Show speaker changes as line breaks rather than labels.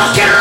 los